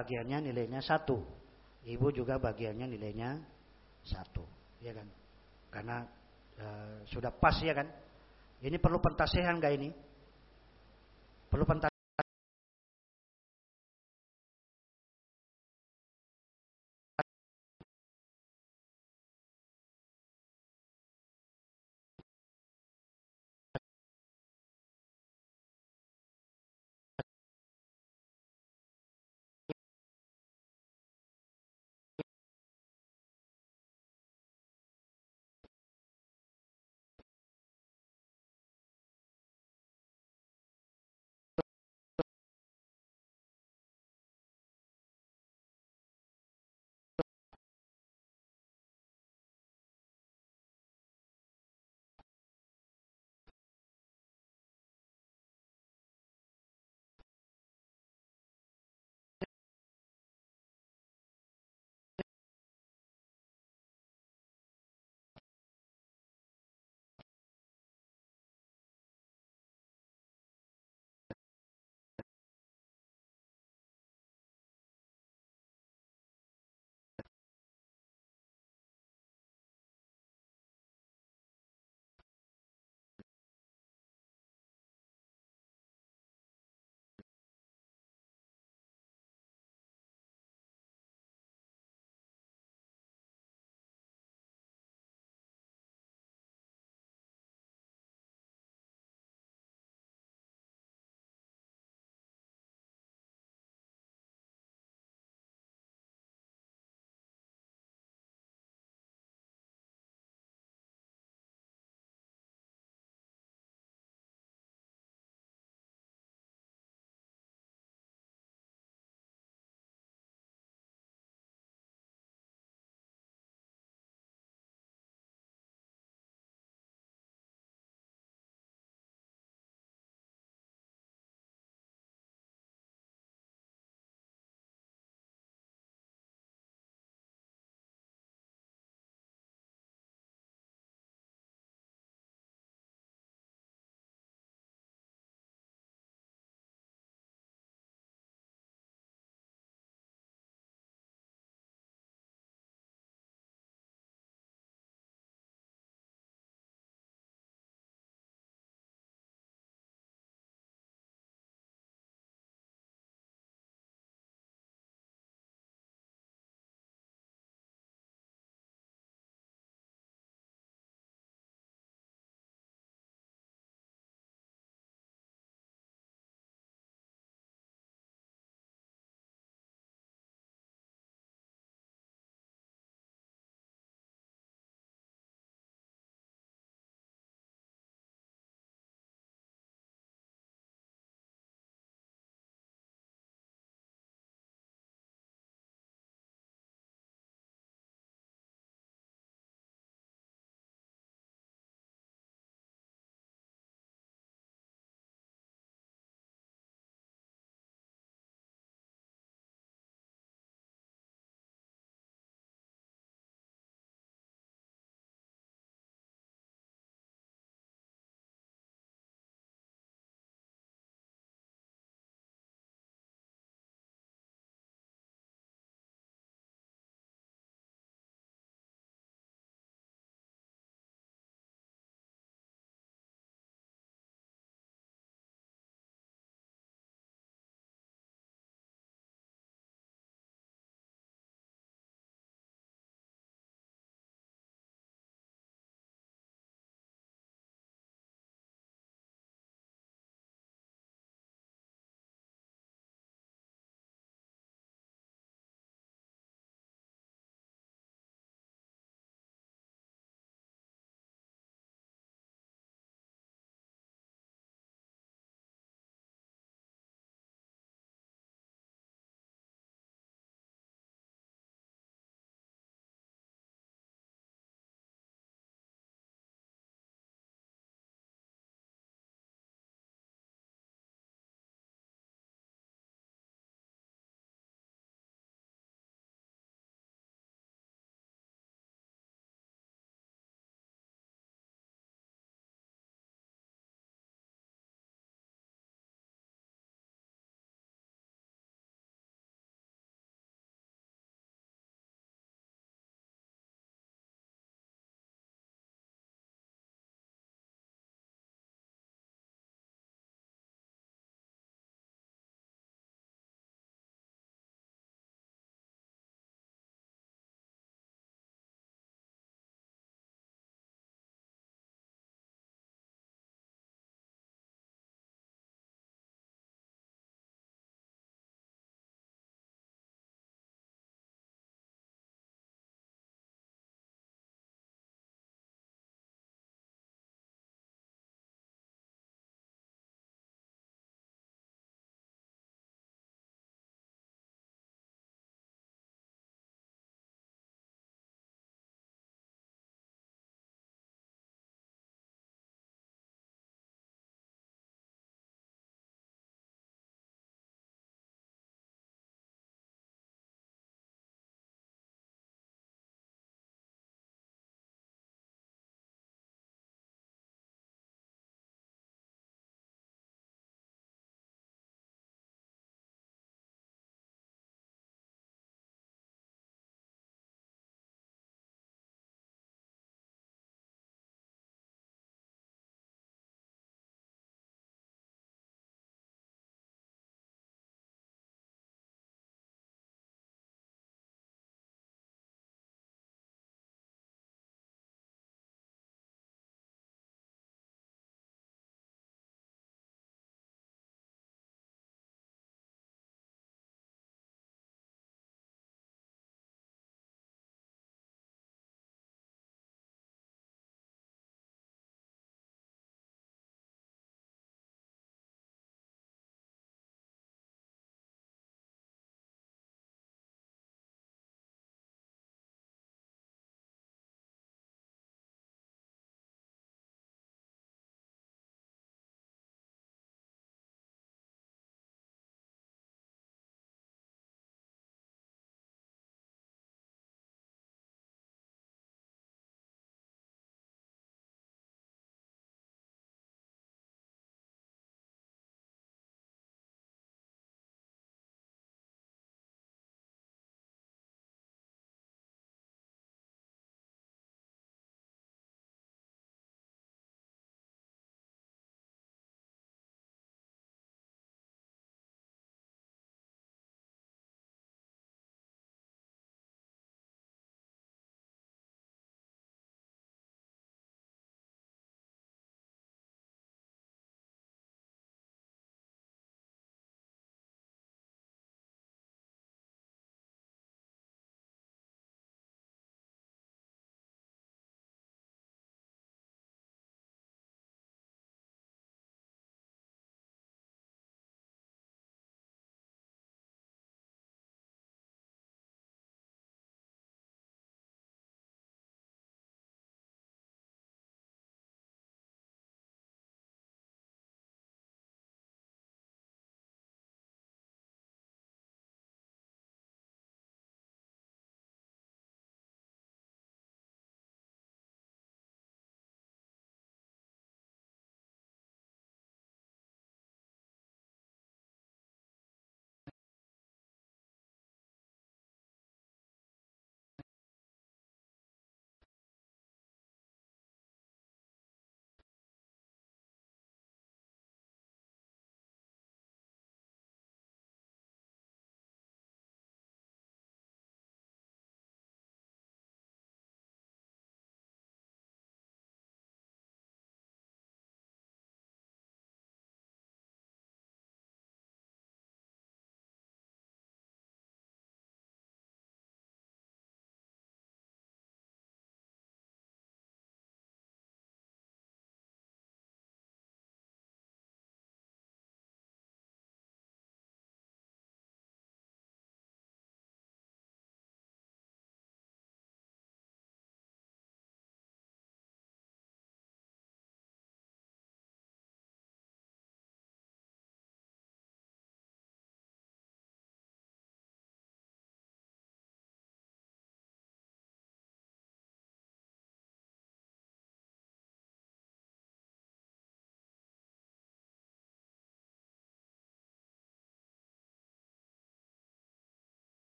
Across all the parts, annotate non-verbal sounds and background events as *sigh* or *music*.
bagiannya nilainya satu. Ibu juga bagiannya nilainya satu. Ya kan? Karena e, sudah pas ya kan? Ini perlu pentasehan gak ini? Perlu pentasehan.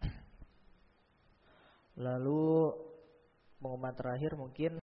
*clears throat* Lalu pengumuman terakhir mungkin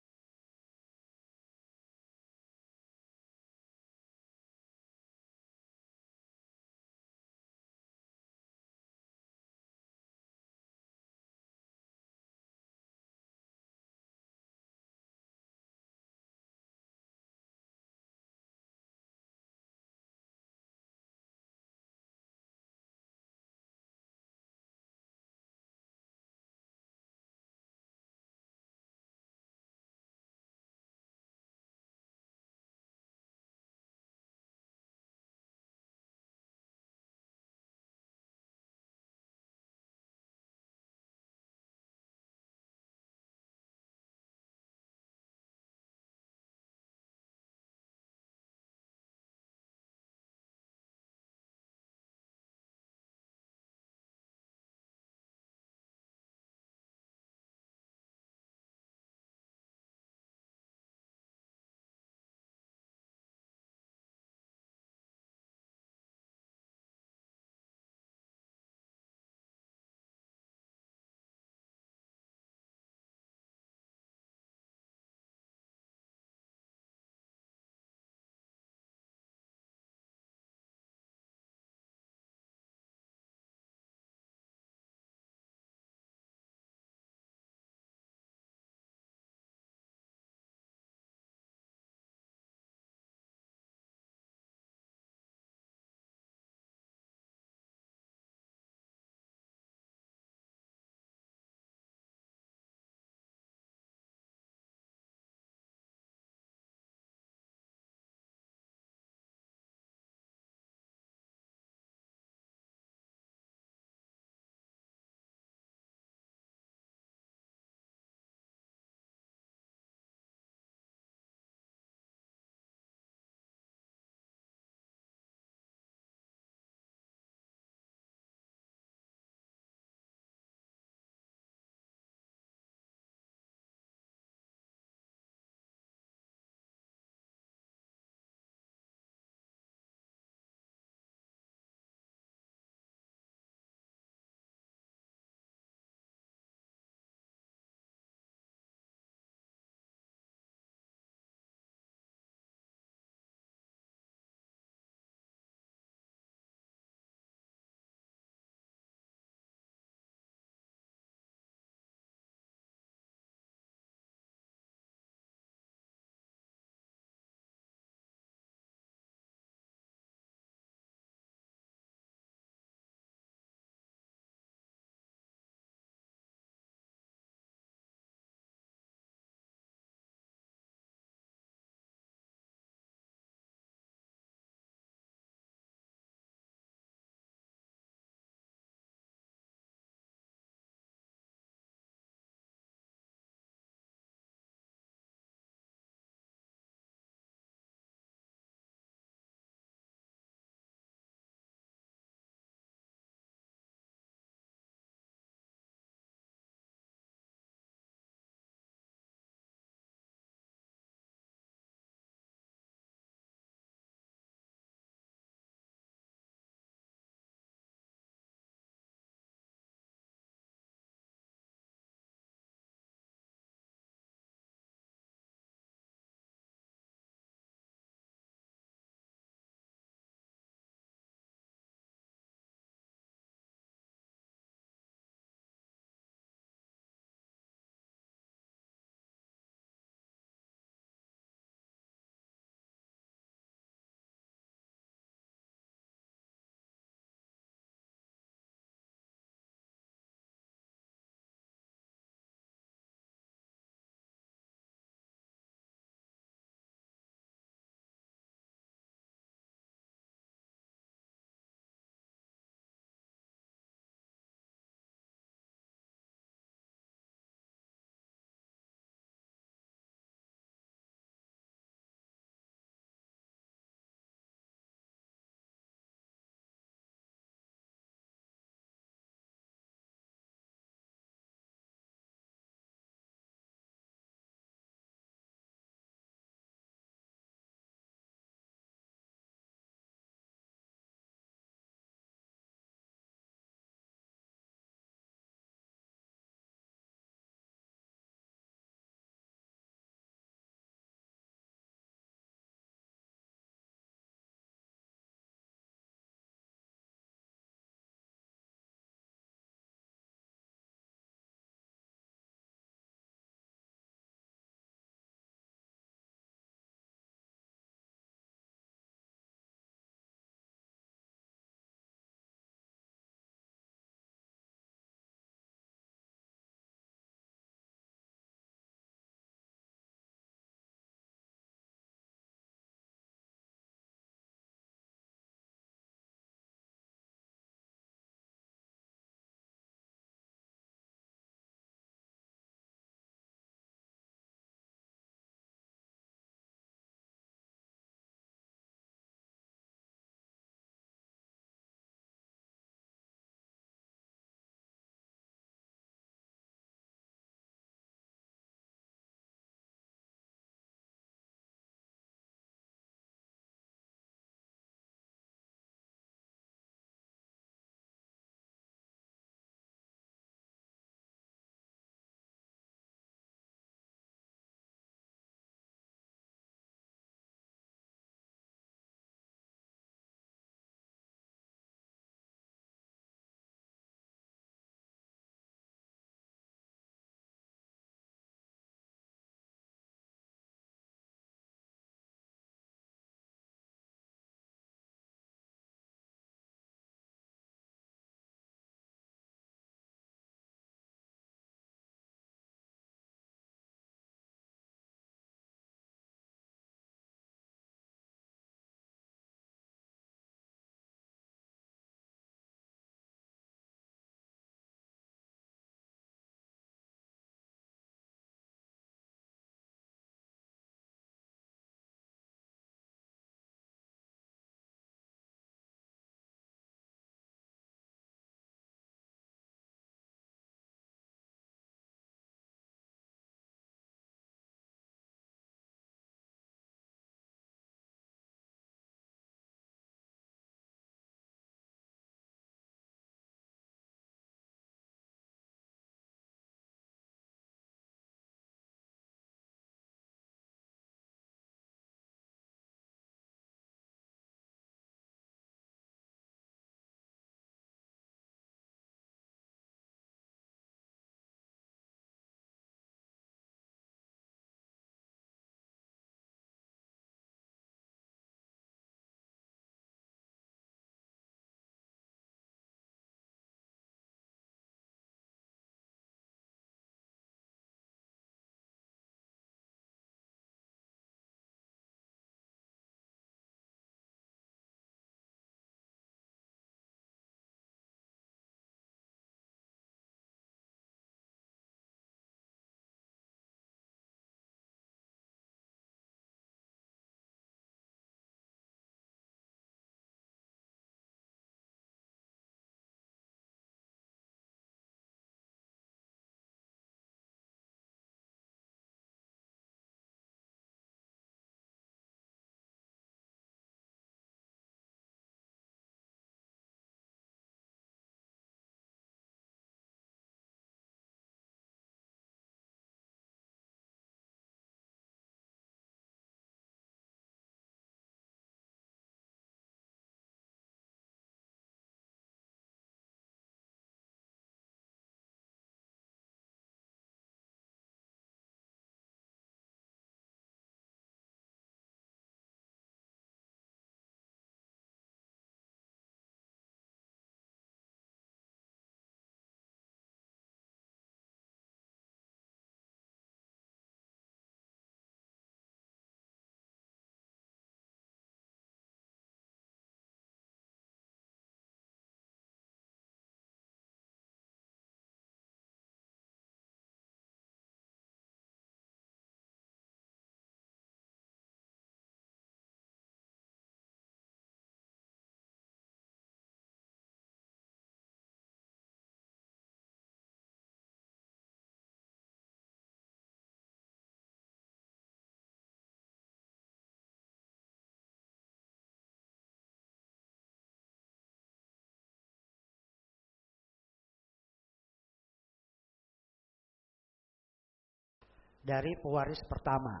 dari pewaris pertama.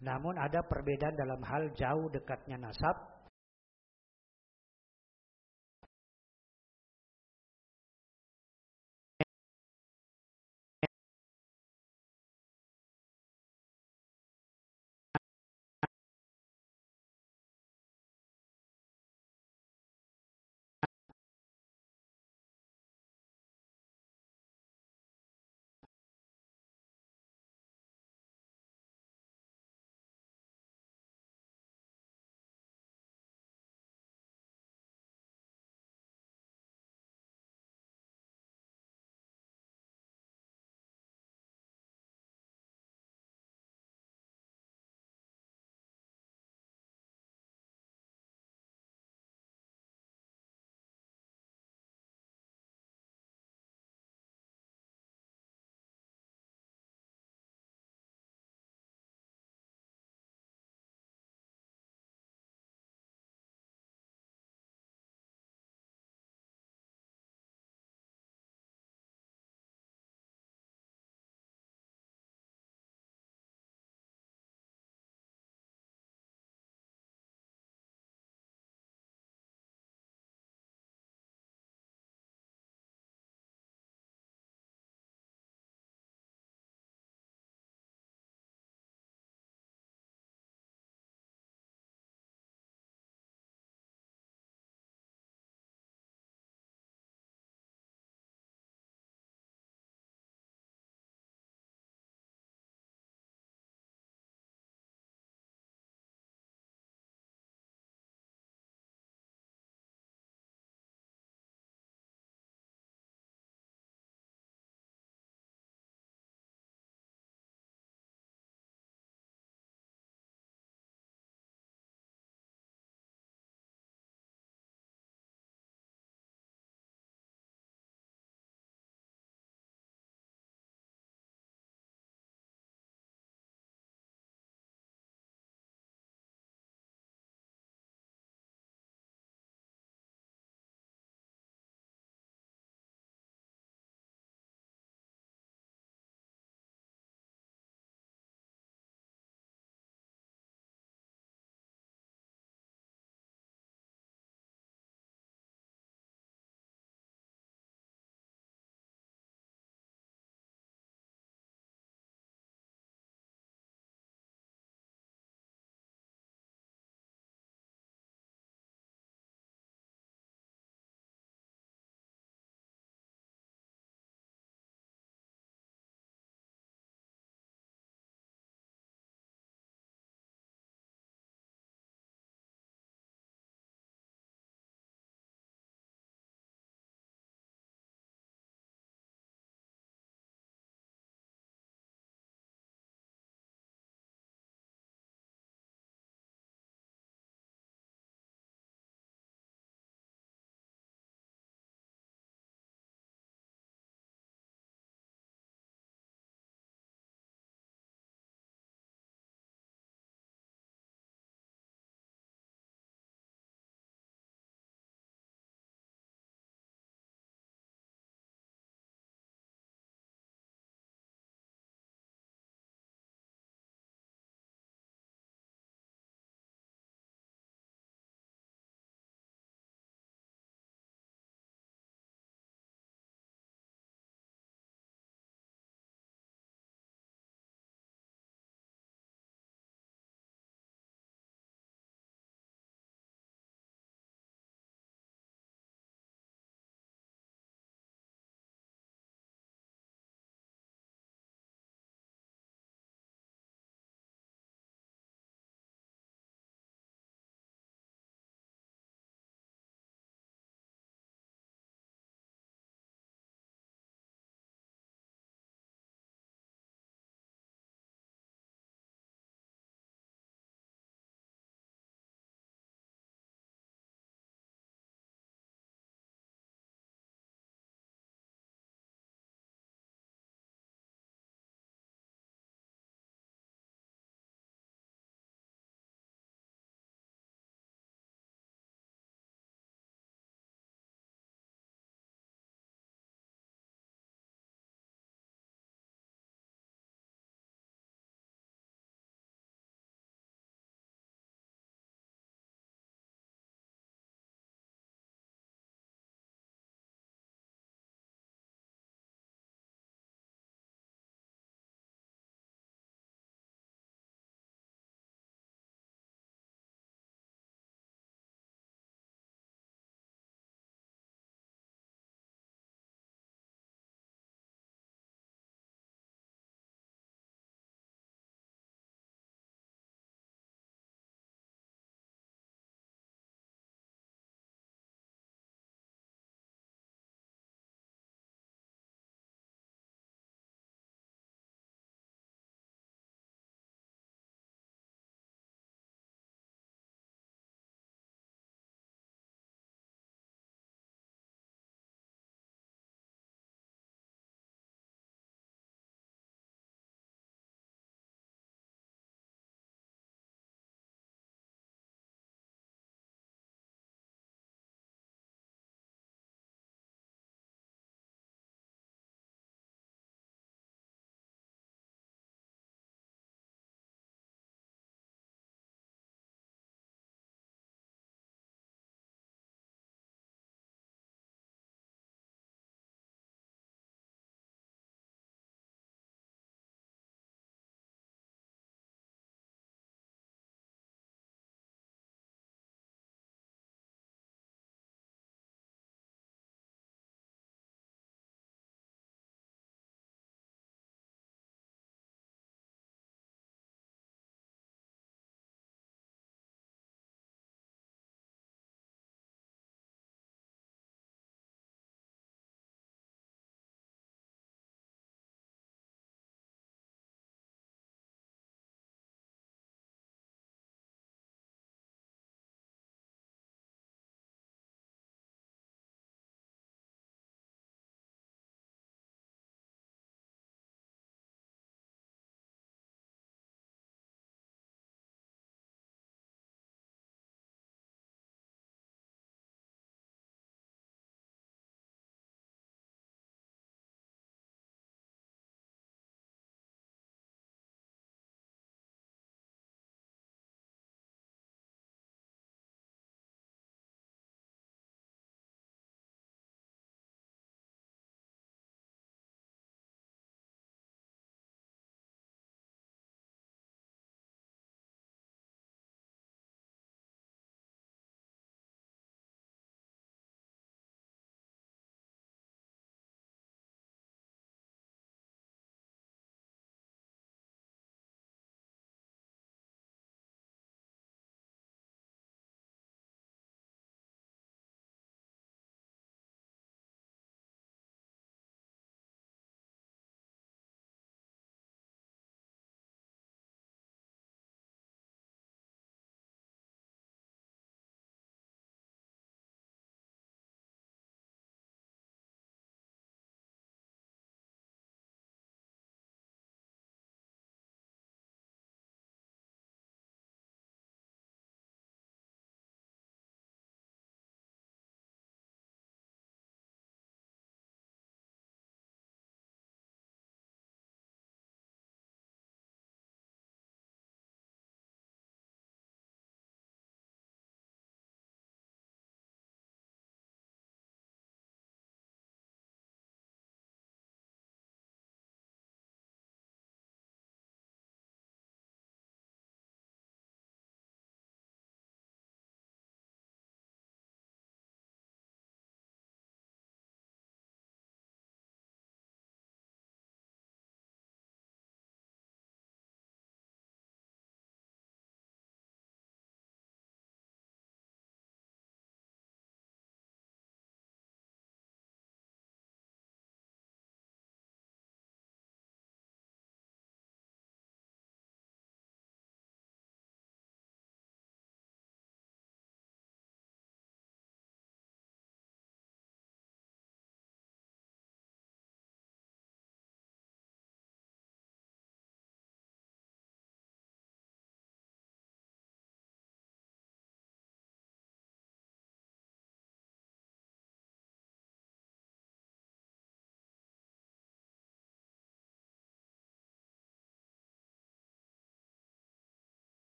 Namun ada perbedaan dalam hal jauh dekatnya nasab